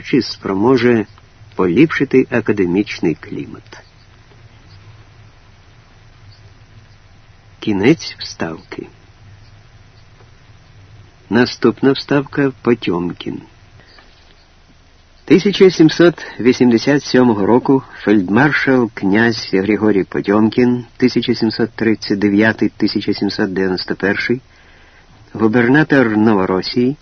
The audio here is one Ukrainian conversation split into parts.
чи спроможе поліпшити академічний клімат. Кінець вставки. Наступна вставка Потьомкін. 1787 року фельдмаршал князь Григорій Потьомкін 1739-1791, губернатор Новоросії,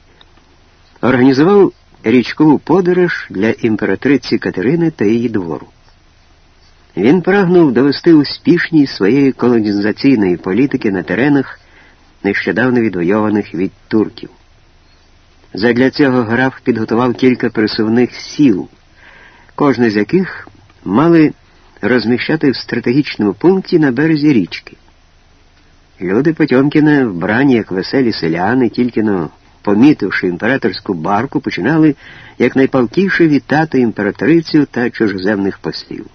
організував річкову подорож для імператриці Катерини та її двору. Він прагнув довести успішність своєї колонізаційної політики на теренах, нещодавно відвойованих від турків. Задля цього граф підготував кілька пересувних сіл, кожне з яких мали розміщати в стратегічному пункті на березі річки. Люди Потьомкіна, вбрані як веселі селяни, тільки но помітивши імператорську барку, починали якнайпалкіше вітати імператрицю та чужоземних послів.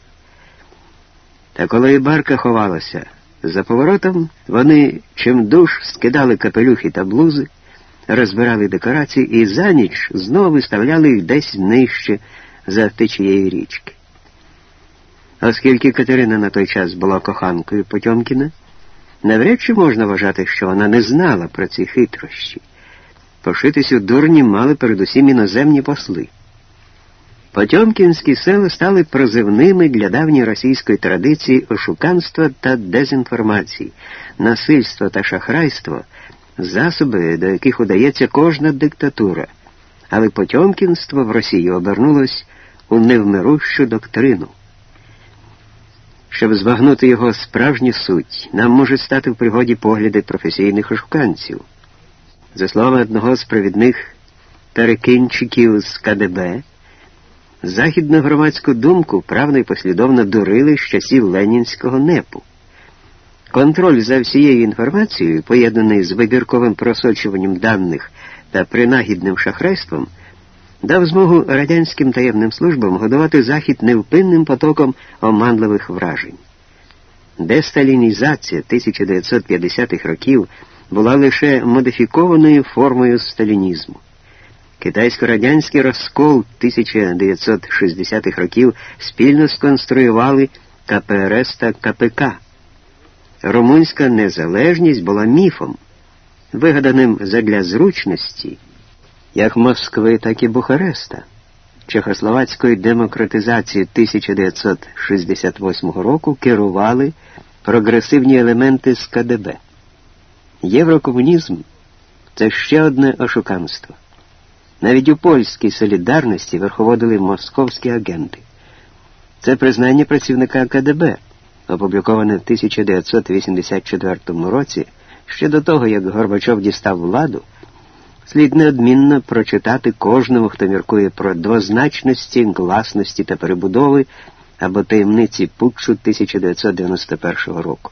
Та коли барка ховалася за поворотом, вони чимдуж скидали капелюхи та блузи, розбирали декорації і за ніч знову виставляли їх десь нижче за течієї річки. Оскільки Катерина на той час була коханкою Потьомкіна, навряд чи можна вважати, що вона не знала про ці хитрощі. Пошитись у дурні мали передусім іноземні посли. Потьомкінські села стали прозивними для давньої російської традиції ошуканства та дезінформації, насильства та шахрайства, засоби, до яких удається кожна диктатура, але Потьомкінство в Росії обернулось у невмирущу доктрину. Щоб збагнути його справжню суть, нам можуть стати в пригоді погляди професійних ошуканців. За словами одного з провідних перекинчиків з КДБ, західну громадську думку правно і послідовно дурили з часів Ленінського непу. Контроль за всією інформацією, поєднаний з вибірковим просочуванням даних та принагідним шахрайством, дав змогу радянським таємним службам годувати Захід невпинним потоком оманливих вражень. Десталінізація 1950-х років була лише модифікованою формою сталінізму. Китайсько-радянський розкол 1960-х років спільно сконструювали КПРС та КПК. Румунська незалежність була міфом, вигаданим задля зручності, як Москви, так і Бухареста. Чехословацької демократизації 1968 року керували прогресивні елементи з КДБ. Єврокомунізм це ще одне ошуканство. Навіть у польській солідарності верховодили московські агенти. Це признання працівника КДБ, опубліковане в 1984 році, ще до того, як Горбачов дістав владу, слід неодмінно прочитати кожному, хто міркує про двозначності, гласності та перебудови або таємниці путчу 1991 року.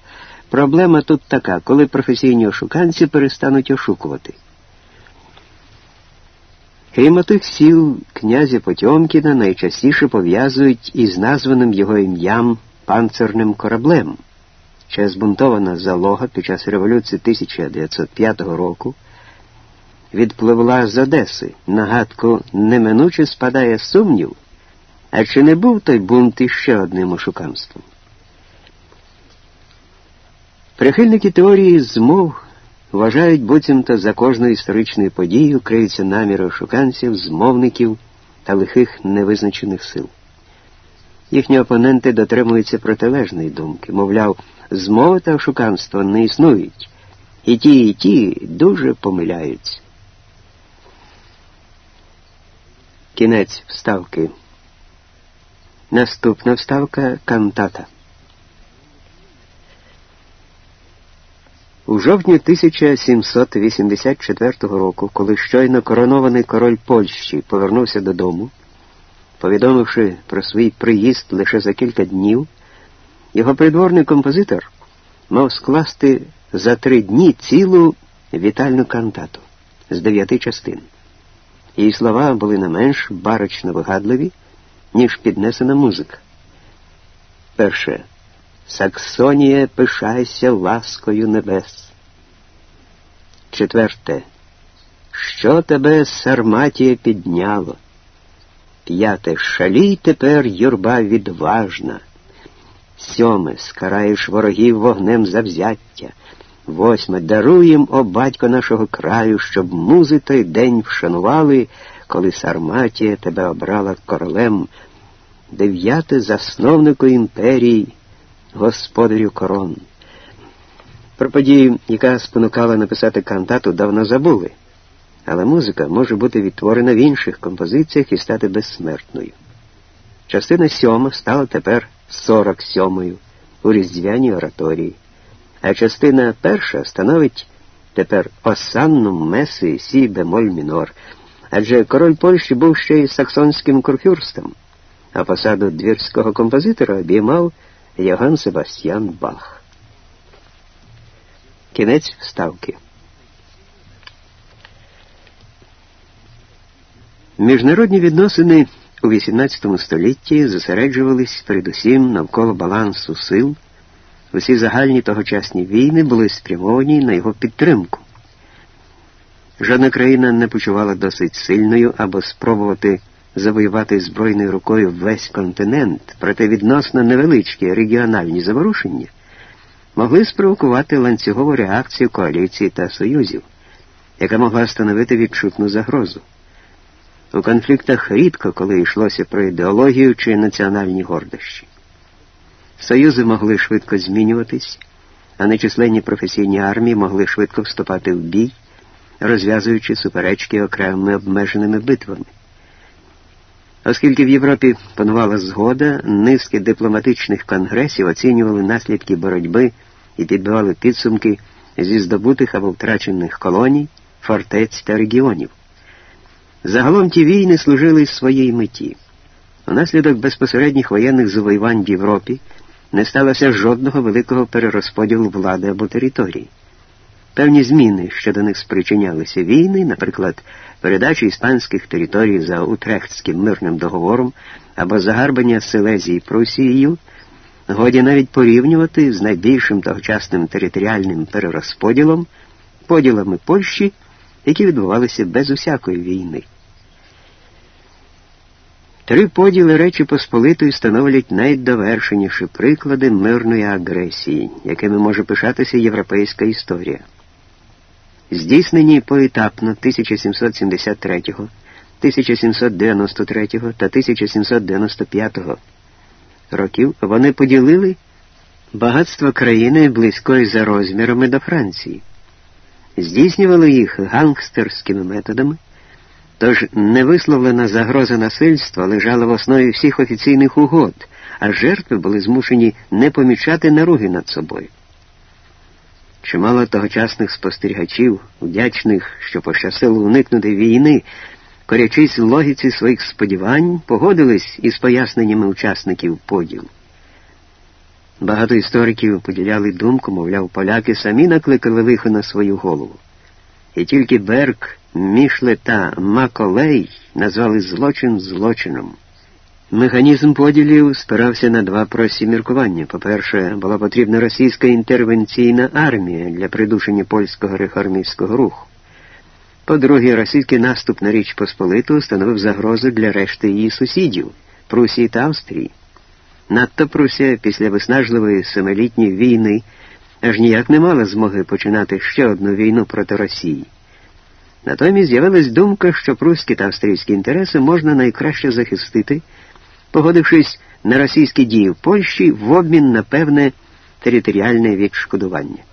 Проблема тут така, коли професійні ошуканці перестануть ошукувати. Крім тих сіл, князя Потьомкіна найчастіше пов'язують із названим його ім'ям панцерним кораблем. Ще збунтована залога під час революції 1905 року відпливла з Одеси. Нагадку неминуче спадає сумнів, а чи не був той бунт іще одним ошуканством? Прихильники теорії змов вважають, буцімто за кожною історичною подією криються наміри шуканців, змовників та лихих невизначених сил. Їхні опоненти дотримуються протилежної думки, мовляв, змови та шуканство не існують, і ті, і ті дуже помиляються. Кінець вставки. Наступна вставка кантата. У жовтні 1784 року, коли щойно коронований король Польщі повернувся додому, повідомивши про свій приїзд лише за кілька днів, його придворний композитор мав скласти за три дні цілу вітальну кантату з дев'яти частин. Її слова були не менш барочно вигадливі, ніж піднесена музика. Перше. Саксонія пишайся ласкою небес. Четверте. Що тебе Сарматія підняло? П'яте шалій тепер юрба відважна. Сьоме скараєш ворогів вогнем завзяття. Восьме даруєм, о батько нашого краю, щоб музи той день вшанували, коли Сарматія тебе обрала королем. Дев'яте засновнику імперії, господарю корон. Про подію, яка спонукала написати кантату, давно забули, але музика може бути відтворена в інших композиціях і стати безсмертною. Частина сьома стала тепер сорок сьомою у різдвяній ораторії, а частина перша становить тепер осанну меси сі бемоль мінор, адже король Польщі був ще й саксонським курфюрстом, а посаду двірського композитора обіймав Йоганн Себастьян Бах. Кінець вставки. Міжнародні відносини у XVIII столітті зосереджувались передусім навколо балансу сил. Усі загальні тогочасні війни були спрямовані на його підтримку. Жодна країна не почувала досить сильною або спробувати завоювати збройною рукою весь континент, проте відносно невеличкі регіональні заворушення могли спровокувати ланцюгову реакцію коаліції та союзів, яка могла становити відчутну загрозу. У конфліктах рідко, коли йшлося про ідеологію чи національні гордощі. Союзи могли швидко змінюватись, а нечисленні професійні армії могли швидко вступати в бій, розв'язуючи суперечки окремими обмеженими битвами. Оскільки в Європі панувала згода, низки дипломатичних конгресів оцінювали наслідки боротьби і підбивали підсумки зі здобутих або втрачених колоній, фортець та регіонів. Загалом ті війни служили своїй меті. Унаслідок безпосередніх воєнних завоювань в Європі не сталося жодного великого перерозподілу влади або території. Певні зміни, що до них спричинялися війни, наприклад, передача іспанських територій за Утрехтським мирним договором або загарбання Силезії Прусією, годі навіть порівнювати з найбільшим тогочасним територіальним перерозподілом, поділами Польщі, які відбувалися без усякої війни. Три поділи Речі Посполитої становлять найдовершеніші приклади мирної агресії, якими може пишатися європейська історія здійснені поетапно 1773, 1793 та 1795 років, вони поділили багатство країни близької за розмірами до Франції, здійснювали їх гангстерськими методами. Тож невисловлена загроза насильства лежала в основі всіх офіційних угод, а жертви були змушені не помічати наруги над собою. Чимало тогочасних спостерігачів, вдячних, що пощасило уникнути війни, корячись в логіці своїх сподівань, погодились із поясненнями учасників поділу. Багато істориків поділяли думку, мовляв, поляки самі накликали лихо на свою голову. І тільки Берг, Мішле та Маколей назвали злочин злочином. Механізм поділів спирався на два прості міркування. По-перше, була потрібна російська інтервенційна армія для придушення польського реформістського руху. По-друге, російський наступ на Річ Посполиту становив загрозу для решти її сусідів Прусії та Австрії. Надто Прусія після виснажливої семилітньої війни аж ніяк не мала змоги починати ще одну війну проти Росії. Натомість з'явилась думка, що прусські та австрійські інтереси можна найкраще захистити погодившись на російські дії в Польщі в обмін на певне територіальне відшкодування.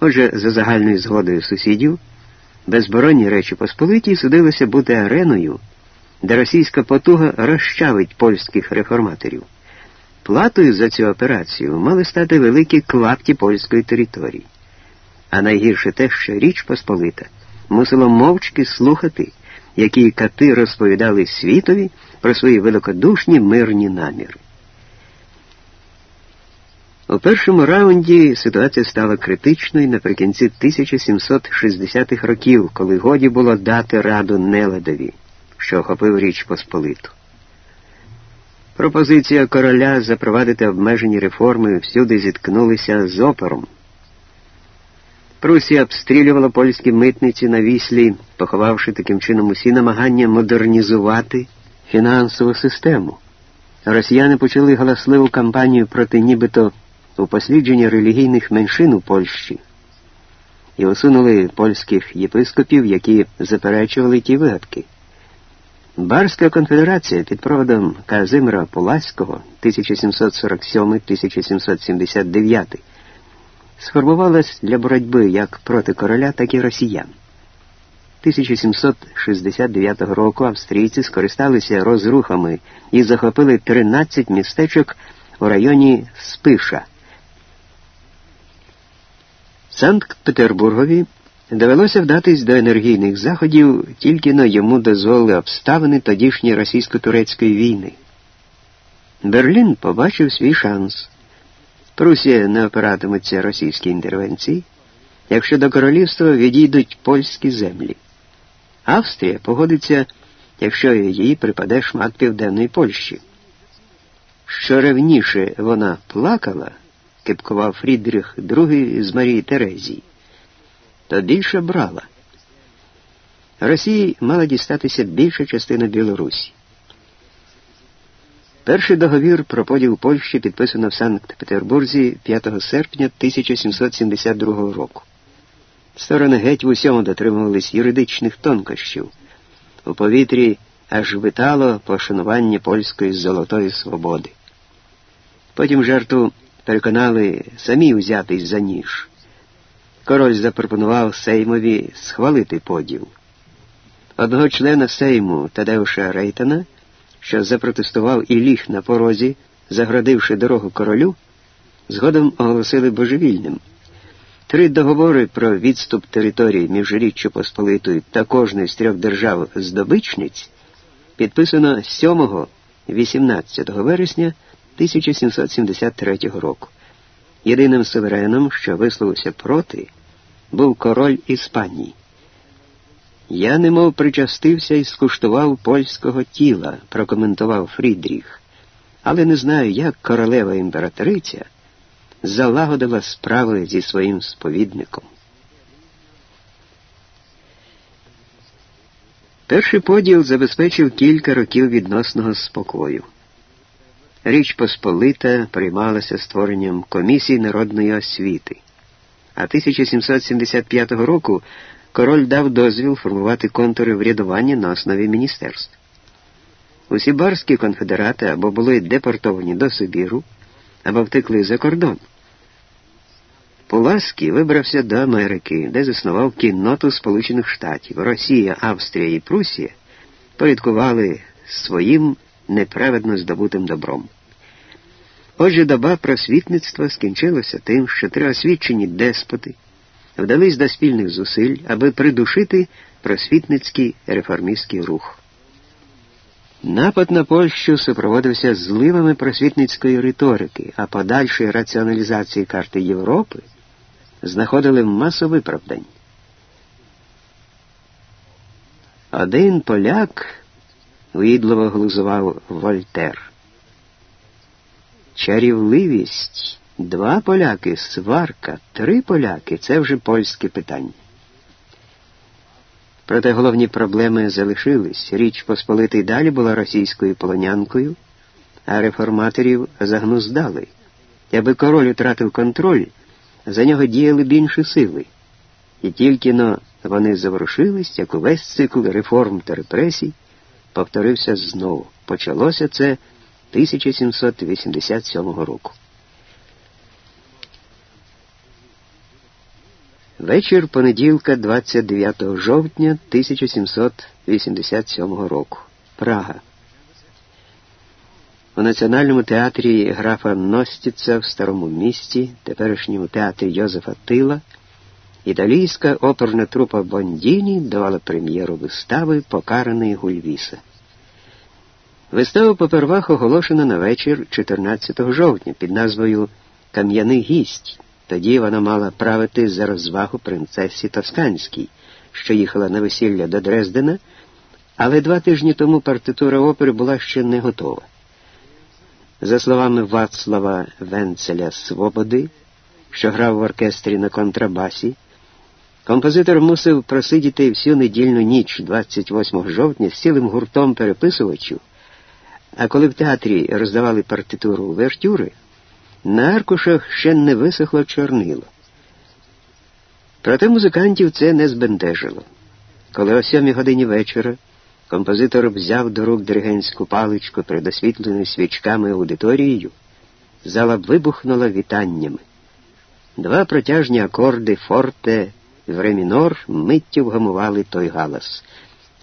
Отже, за загальною згодою сусідів, безборонні Речі Посполиті судилося бути ареною, де російська потуга розчавить польських реформаторів. Платою за цю операцію мали стати великі клапті польської території. А найгірше те, що Річ Посполита мусила мовчки слухати які кати розповідали світові про свої великодушні мирні наміри. У першому раунді ситуація стала критичною наприкінці 1760-х років, коли годі було дати раду Неладові, що охопив Річ Посполиту. Пропозиція короля запровадити обмежені реформи всюди зіткнулися з опором. Прусія обстрілювала польські митниці на віслі, поховавши таким чином усі намагання модернізувати фінансову систему. Росіяни почали галасливу кампанію проти нібито упослідження релігійних меншин у Польщі і усунули польських єпископів, які заперечували ті вигадки. Барська конфедерація під проводом Казимира Поласького 1747-1779 сформувалась для боротьби як проти короля, так і росіян. 1769 року австрійці скористалися розрухами і захопили 13 містечок у районі Спиша. Санкт-Петербургові довелося вдатись до енергійних заходів, тільки на йому дозволили обставини тодішньої російсько-турецької війни. Берлін побачив свій шанс. Прусія не опиратиметься російській інтервенції, якщо до королівства відійдуть польські землі. Австрія погодиться, якщо їй припаде шмат південної Польщі. Що ревніше вона плакала, кипкував Фрідріх II з Марії Терезії, то більше брала. Росії мала дістатися більша частина Білорусі. Перший договір про поділ Польщі підписано в Санкт-Петербурзі 5 серпня 1772 року. Сторони геть в усьому дотримувались юридичних тонкощів. У повітрі аж витало пошанування польської золотої свободи. Потім жертву переконали самі взятись за ніж. Король запропонував Сеймові схвалити поділ. Одного члена Сейму Тадеуша Рейтана, що запротестував і ліг на порозі, заградивши дорогу королю, згодом оголосили божевільним. Три договори про відступ території між Річчю Посполитою та кожної з трьох держав здобичниць підписано 7-18 вересня 1773 року. Єдиним сувереном, що висловився проти, був король Іспанії. Я немов причастився і скуштував польського тіла, прокоментував Фрідріх, але не знаю, як королева імператриця залагодила справи зі своїм сповідником. Перший поділ забезпечив кілька років відносного спокою. Річ Посполита приймалася створенням комісії народної освіти, а 1775 року король дав дозвіл формувати контури врядування на основі міністерств. Усі барські конфедерати або були депортовані до Сибіру, або втекли за кордон. Пуласький вибрався до Америки, де заснував кінноту Сполучених Штатів. Росія, Австрія і Прусія порядкували своїм неправедно здобутим добром. Отже, доба просвітництва скінчилася тим, що три освічені деспоти вдались до спільних зусиль, аби придушити просвітницький реформістський рух. Напад на Польщу супроводився зливами просвітницької риторики, а подальшої раціоналізації карти Європи знаходили масу виправдань. Один поляк уїдливо глузував Вольтер. Чарівливість, два поляки, сварка, три поляки це вже польське питання. Проте головні проблеми залишились. Річ Посполитий далі була російською полонянкою, а реформаторів загнуздали. Аби король втратив контроль, за нього діяли б інші сили. І тільки но вони заворушились, як увесь цикл реформ та репресій повторився знову. Почалося це 1787 року. Вечір понеділка, 29 жовтня 1787 року. Прага. У Національному театрі графа Ностіца в старому місті, теперішньому театрі Йозефа Тила, італійська оперна трупа Бондіні давала прем'єру вистави Покараний Гульвіса. Вистава попервах оголошена на вечір 14 жовтня під назвою Кам'яний гість. Тоді вона мала правити за розвагу принцесі Тосканській, що їхала на весілля до Дрездена, але два тижні тому партитура опери була ще не готова. За словами Вацлава Венцеля Свободи, що грав в оркестрі на контрабасі, композитор мусив просидіти всю недільну ніч 28 жовтня з цілим гуртом переписувачів, А коли в театрі роздавали партитуру вертюри, на аркушах ще не висохло чорнило. Проте музикантів це не збентежило. Коли о сьомій годині вечора композитор взяв до рук диригентську паличку перед освітленою свічками аудиторією, зала вибухнула вітаннями. Два протяжні акорди форте в ремінор миттю вгамували той галас.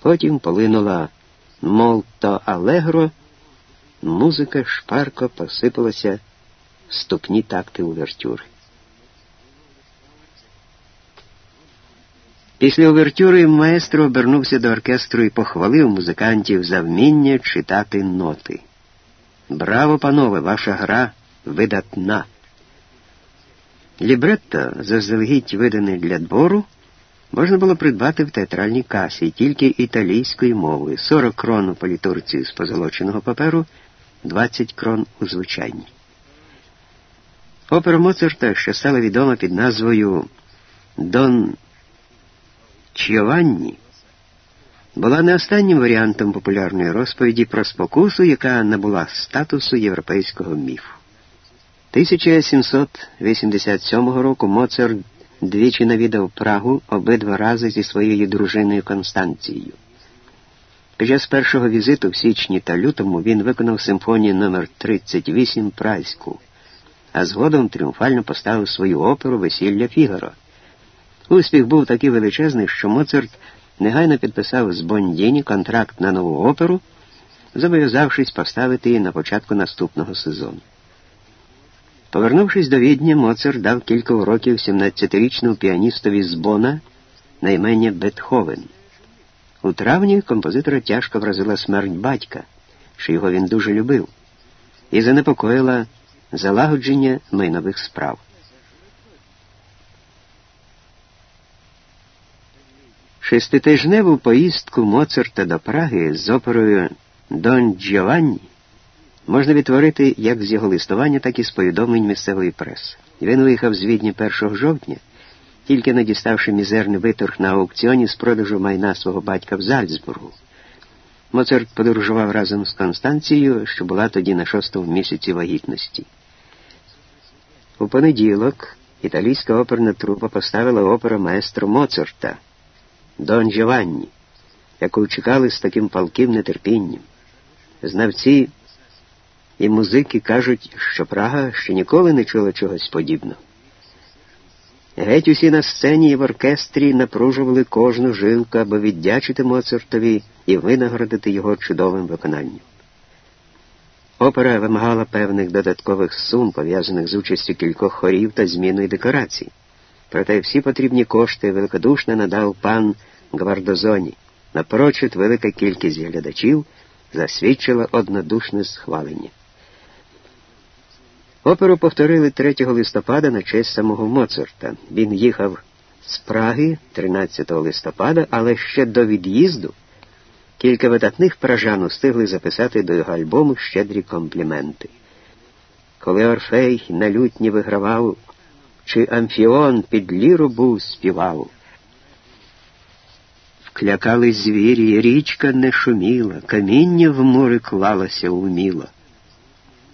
Потім полинула молто алегро, музика шпарко посипалася ступні такти увертюри. Після увертюри маестро обернувся до оркестру і похвалив музикантів за вміння читати ноти. Браво, панове, ваша гра видатна! Лібретто, заздалегідь видане для двору, можна було придбати в театральній касі тільки італійською мовою 40 крон у політурці з позолоченого паперу, 20 крон у звичайній. Опера Моцарта, що стала відома під назвою Дон Чіованні, була не останнім варіантом популярної розповіді про спокусу, яка набула статусу європейського міфу. 1787 року Моцарт двічі навідав Прагу обидва рази зі своєю дружиною Констанцією. Під час першого візиту в січні та лютому він виконав симфонію номер 38 Празьку, а згодом тріумфально поставив свою оперу Весілля Фігаро. Успіх був такий величезний, що Моцарт негайно підписав з Бондіні контракт на нову оперу, зобов'язавшись поставити її на початку наступного сезону. Повернувшись до Відня, Моцарт дав кілька уроків 17-річному піаністові з Бона на імення Бетховен. У травні композитора тяжко вразила смерть батька, що його він дуже любив, і занепокоїла залагодження майнових справ. Шеститижневу поїздку Моцарта до Праги з оперою Дон Джованні можна відтворити як з його листування, так і з повідомлень місцевої преси. Він виїхав з Відні 1 жовтня, тільки не діставши мізерний виторг на аукціоні з продажу майна свого батька в Зальцбургу. Моцарт подорожував разом з Констанцією, що була тоді на шостому місяці вагітності. У понеділок італійська оперна трупа поставила оперу маестро Моцарта Дон Джованні, яку чекали з таким палким нетерпінням. Знавці і музики кажуть, що Прага ще ніколи не чула чогось подібного. Геть усі на сцені і в оркестрі напружували кожну жилку, аби віддячити Моцартові і винагородити його чудовим виконанням. Опера вимагала певних додаткових сум, пов'язаних з участю кількох хорів та зміною декорацій. Проте всі потрібні кошти великодушно надав пан Гвардозоні. Напрочуд велика кількість глядачів засвідчила однодушне схвалення. Оперу повторили 3 листопада на честь самого Моцарта. Він їхав з Праги 13 листопада, але ще до від'їзду кілька видатних пражан устигли записати до його альбому щедрі компліменти. Коли Орфей на лютні вигравав, чи Амфіон під ліру був співав. Вклякали звірі, річка не шуміла, каміння в море клалося уміло.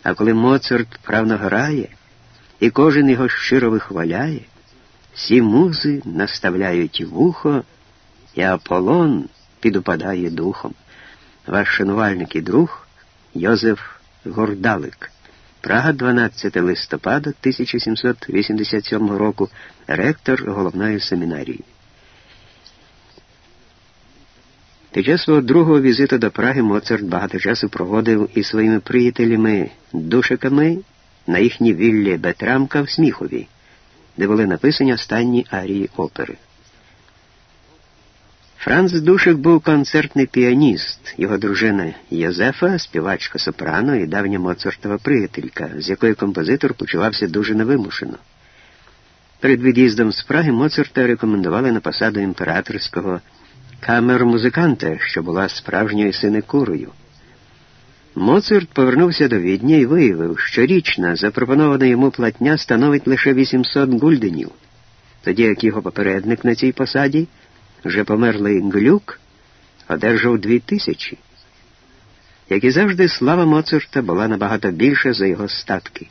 А коли Моцарт правно грає, і кожен його щиро вихваляє, всі музи наставляють вухо, і Аполлон підупадає духом. Ваш шанувальник і друг Йозеф Гордалик. Прага, 12 листопада 1787 року, ректор головної семінарії. Під час свого другого візиту до Праги Моцарт багато часу проводив із своїми приятелями душиками на їхній віллі Бетрамка в Сміхові, де були написані останні арії опери. Франц Душик був концертний піаніст, його дружина Йозефа, співачка сопрано і давня Моцартова приятелька, з якою композитор почувався дуже невимушено. Перед від'їздом з Праги Моцарта рекомендували на посаду імператорського камер-музиканта, що була справжньою синекурою. Моцарт повернувся до Відня і виявив, що річна запропонована йому платня становить лише 800 гульденів, тоді як його попередник на цій посаді, вже померлий глюк, одержав дві тисячі. Як і завжди, слава Моцарта була набагато більша за його статки.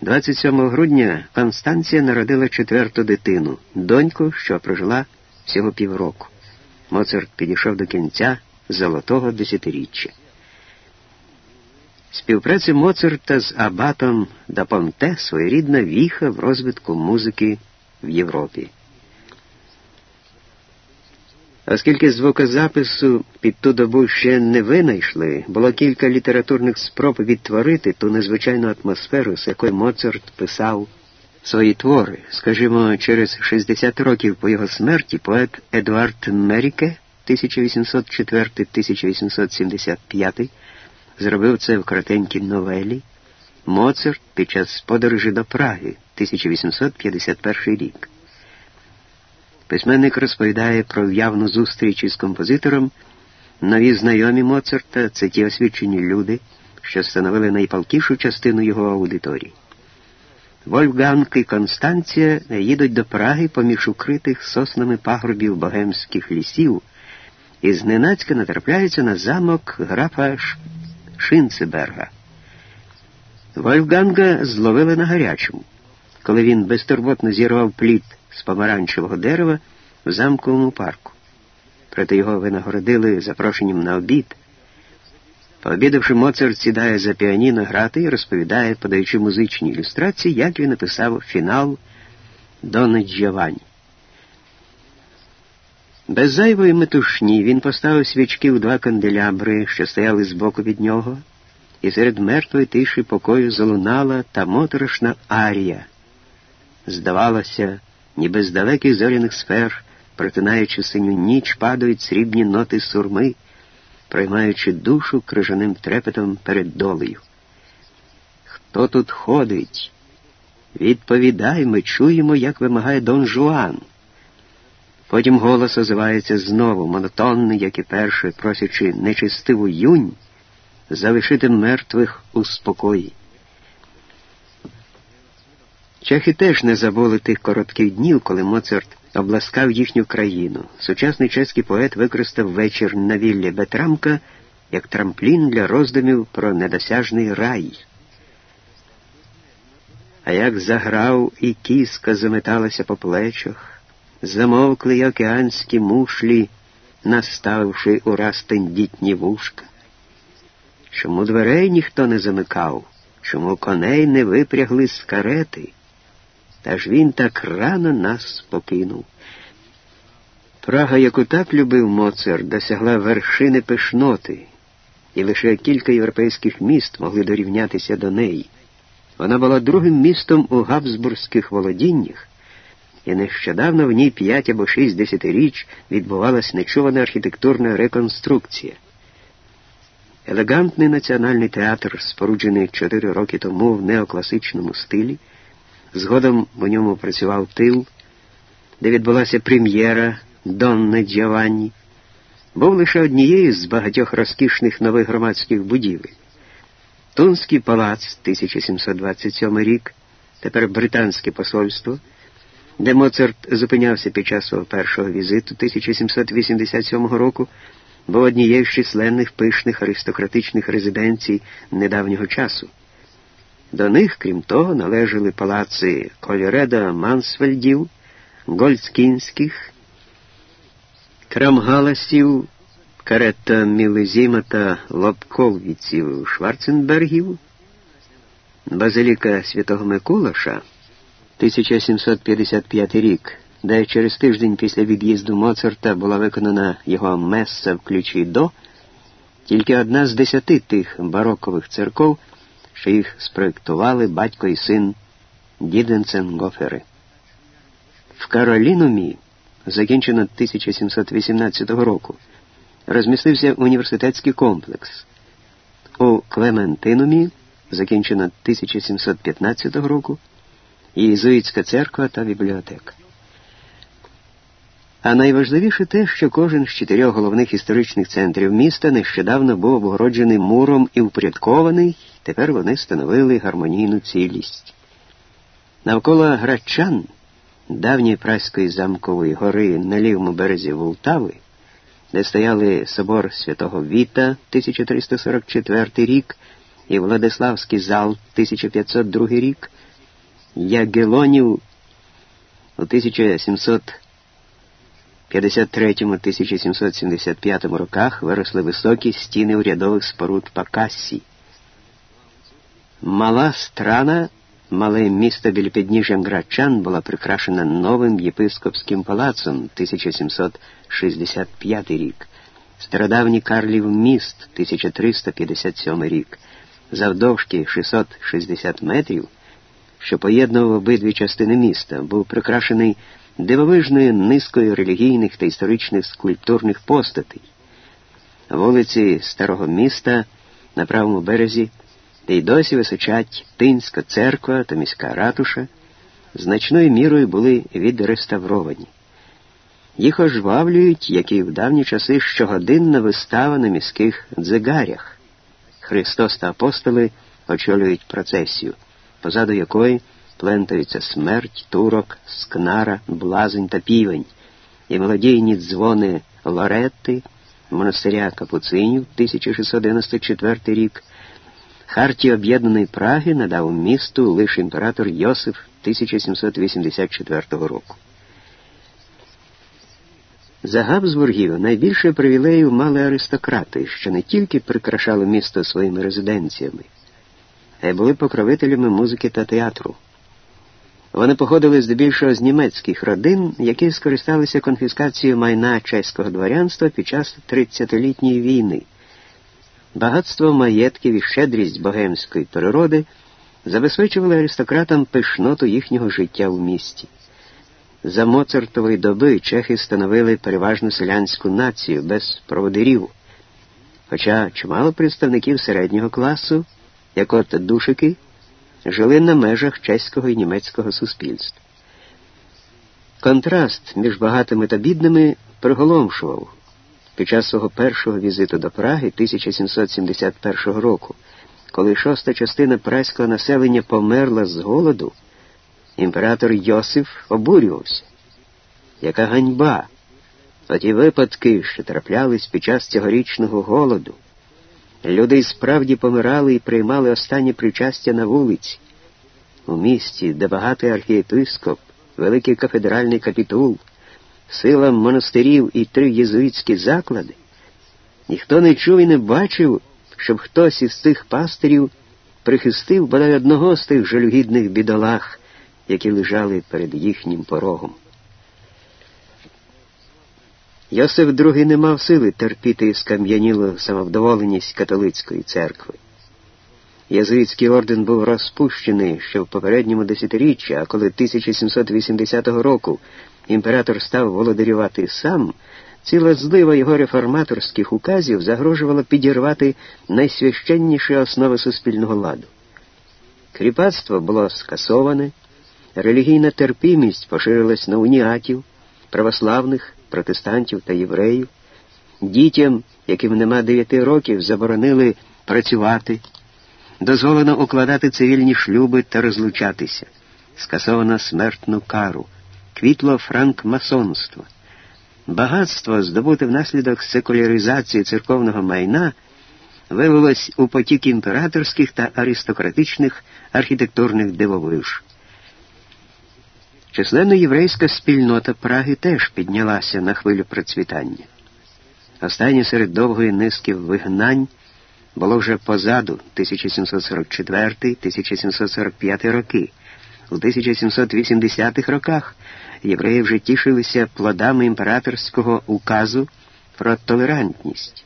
27 грудня Констанція народила четверту дитину, доньку, що прожила всього півроку. Моцарт підійшов до кінця золотого десятиріччя. Співпраця Моцарта з Абатом да Понте своєрідна віха в розвитку музики в Європі. Оскільки звукозапису під ту добу ще не винайшли, було кілька літературних спроб відтворити ту незвичайну атмосферу, з якою Моцарт писав свої твори. Скажімо, через 60 років по його смерті поет Едуард Меріке 1804-1875 зробив це в коротенькій новелі Моцарт під час подорожі до Праги 1851 рік. Письменник розповідає про явну зустріч із композитором. Нові знайомі Моцарта це ті освічені люди, що становили найпалкішу частину його аудиторії. Вольфганг і Констанція їдуть до Праги поміж укритих соснами пагорбів богемських лісів і зненацька натрапляються на замок графа Шинцеберга. Вольфганга зловили на гарячому, коли він безтурботно зірвав плід з помаранчевого дерева в замковому парку. Проте його винагородили запрошенням на обід. Пообідавши, Моцарт сідає за піаніно грати і розповідає, подаючи музичні ілюстрації, як він написав фінал Дона Джованні. Без зайвої метушні він поставив свічки у два канделябри, що стояли збоку від нього, і серед мертвої тиші покою залунала та моторошна арія. Здавалося, ніби з далеких зоряних сфер, протинаючи синю ніч, падають срібні ноти сурми, приймаючи душу крижаним трепетом перед долею. Хто тут ходить? Відповідай, ми чуємо, як вимагає Дон Жуан. Потім голос озивається знову, монотонний, як і перше, просячи нечистиву юнь, залишити мертвих у спокої. Чехи теж не забули тих коротких днів, коли Моцарт обласкав їхню країну. Сучасний чеський поет використав вечір на віллі Бетрамка як трамплін для роздумів про недосяжний рай. А як заграв і кіска заметалася по плечах, замовкли й океанські мушлі, наставивши ураз тендітні вушка. Чому дверей ніхто не замикав, чому коней не випрягли з карети? Та ж він так рано нас покинув. Прага, яку так любив Моцарт, досягла вершини пишноти, і лише кілька європейських міст могли дорівнятися до неї. Вона була другим містом у Габсбурзьких володіннях, і нещодавно в ній п'ять або шість десятиріч відбувалась нечувана архітектурна реконструкція. Елегантний національний театр, споруджений чотири роки тому в неокласичному стилі, Згодом у ньому працював тил, де відбулася прем'єра Донна Джованні, був лише однією з багатьох розкішних нових громадських будівель. Тунський палац 1727 рік, тепер британське посольство, де Моцарт зупинявся під час свого першого візиту 1787 року, був однією з численних пишних аристократичних резиденцій недавнього часу. До них, крім того, належали палаци Коліреда Мансфельдів, Гольцкінських, Крамгаласів, карета Мілезіма та Лобковіців Шварценбергів, Базиліка Святого Миколаша, 1755 рік, де через тиждень після від'їзду Моцарта була виконана його месса в ключі до, тільки одна з десяти тих барокових церков що їх спроектували батько і син Діденцен Гофери. В Каролінумі, закінчено 1718 року, розмістився університетський комплекс. У Клементинумі, закінчено 1715 року, єзуїтська церква та бібліотека. А найважливіше те, що кожен з чотирьох головних історичних центрів міста нещодавно був обгороджений муром і упорядкований, тепер вони становили гармонійну цілість. Навколо Грачан, давньої праської замкової гори на лівому березі Волтави, де стояли собор святого Віта 1344 рік і Владиславський зал 1502 рік, Ягелонів у 1753-1775 роках виросли високі стіни урядових споруд Пакассі. Мала страна, мале місто біля підніжжям Грачан була прикрашена новим єпископським палацом 1765 рік, стародавній Карлів міст 1357 рік, завдовжки 660 метрів, що поєднував обидві частини міста, був прикрашений дивовижною низкою релігійних та історичних скульптурних постатей. Вулиці Старого міста на правому березі де й досі височать Тинська церква та міська ратуша, значною мірою були відреставровані. Їх ожвавлюють, як і в давні часи, щогодинна вистава на міських дзигарях. Христос та апостоли очолюють процесію, позаду якої плентаються смерть, турок, скнара, блазень та півень, і мелодійні дзвони Лоретти, монастиря Капуцинів 1694 рік. Хартії Об'єднаної Праги надав місту лише імператор Йосиф 1784 року. За Габсбургів найбільше привілеїв мали аристократи, що не тільки прикрашали місто своїми резиденціями, а й були покровителями музики та театру. Вони походили здебільшого з німецьких родин, які скористалися конфіскацією майна чеського дворянства під час 30-літньої війни. Багатство маєтків і щедрість богемської природи забезпечували аристократам пишноту їхнього життя в місті. За Моцартової доби чехи становили переважно селянську націю без проводирів, хоча чимало представників середнього класу, як от душики, жили на межах чеського і німецького суспільства. Контраст між багатими та бідними приголомшував під час свого першого візиту до Праги 1771 року, коли шоста частина праського населення померла з голоду, імператор Йосиф обурювався. Яка ганьба! Оті випадки, що траплялись під час цьогорічного голоду. Люди справді помирали і приймали останнє причастя на вулиці. У місті, де багатий архієпископ, великий кафедральний капітул силам монастирів і три єзуїтські заклади, ніхто не чув і не бачив, щоб хтось із цих пастирів прихистив бодай одного з тих жалюгідних бідолах, які лежали перед їхнім порогом. Йосиф II не мав сили терпіти скам'янілу самовдоволеність католицької церкви. Єзуїтський орден був розпущений ще в попередньому десятиріччі, а коли 1780 року імператор став володарювати сам, ціла злива його реформаторських указів загрожувала підірвати найсвященніші основи суспільного ладу. Кріпацтво було скасоване, релігійна терпімість поширилась на уніатів, православних, протестантів та євреїв. Дітям, яким нема дев'яти років, заборонили працювати, дозволено укладати цивільні шлюби та розлучатися, скасовано смертну кару квітло франкмасонство. Багатство, здобуте внаслідок секуляризації церковного майна, вивелось у потік імператорських та аристократичних архітектурних дивовиж. Численна єврейська спільнота Праги теж піднялася на хвилю процвітання. Останнє серед довгої низки вигнань було вже позаду 1744-1745 роки. У 1780-х роках євреї вже тішилися плодами імператорського указу про толерантність.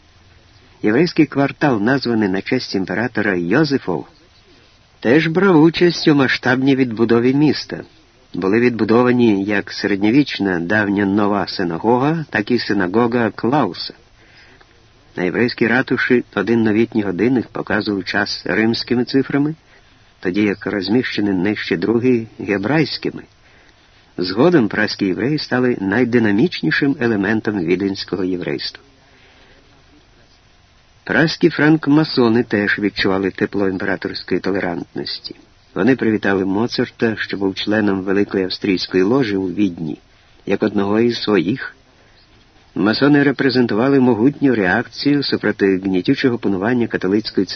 Єврейський квартал, названий на честь імператора Йозефов, теж брав участь у масштабній відбудові міста. Були відбудовані як середньовічна давня нова синагога, так і синагога Клауса. На єврейській ратуші один новітній годинник показував час римськими цифрами, тоді як розміщений нижче другий гебрайськими. Згодом праські євреї стали найдинамічнішим елементом віденського єврейства. Праські франкмасони теж відчували тепло імператорської толерантності. Вони привітали Моцарта, що був членом Великої австрійської ложі у відні, як одного із своїх. Масони репрезентували могутню реакцію супроти гнітючого панування католицької церкви.